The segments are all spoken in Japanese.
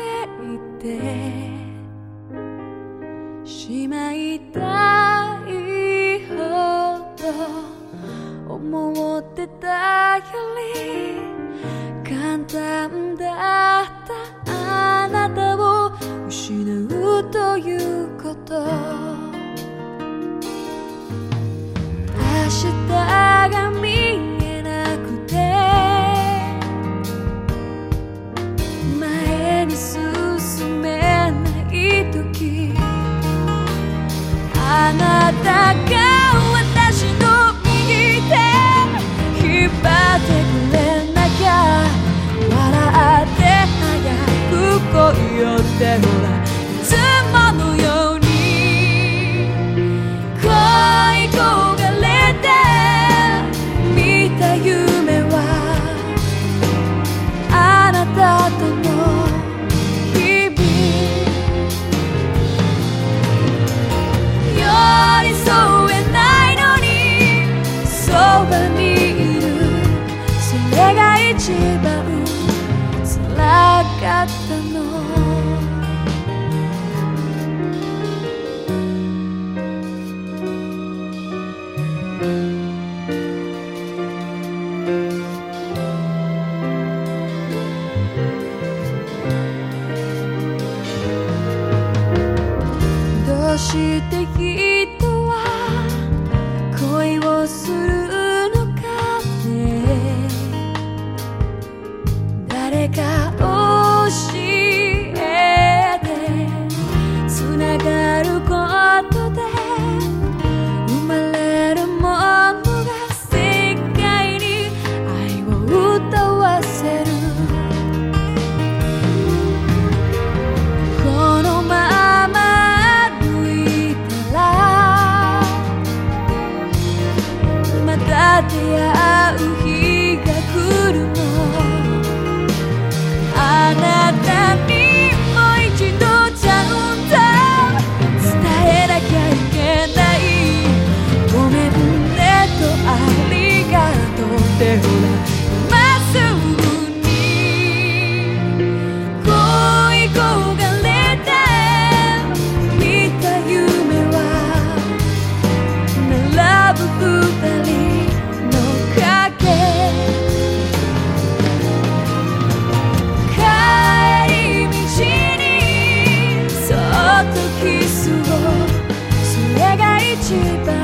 へ行ってしまいたいほど思ってたより簡単だったあなたを失うということ明日あなたが私の右手引っ張ってくれなきゃ笑って早く来よってほらどう」して人は恋をするのかね誰か Yeah. 去吧。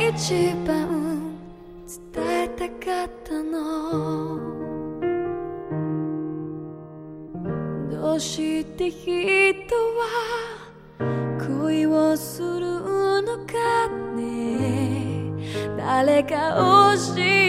一番伝えたかったの。どうして人は恋をするのかね。誰か教え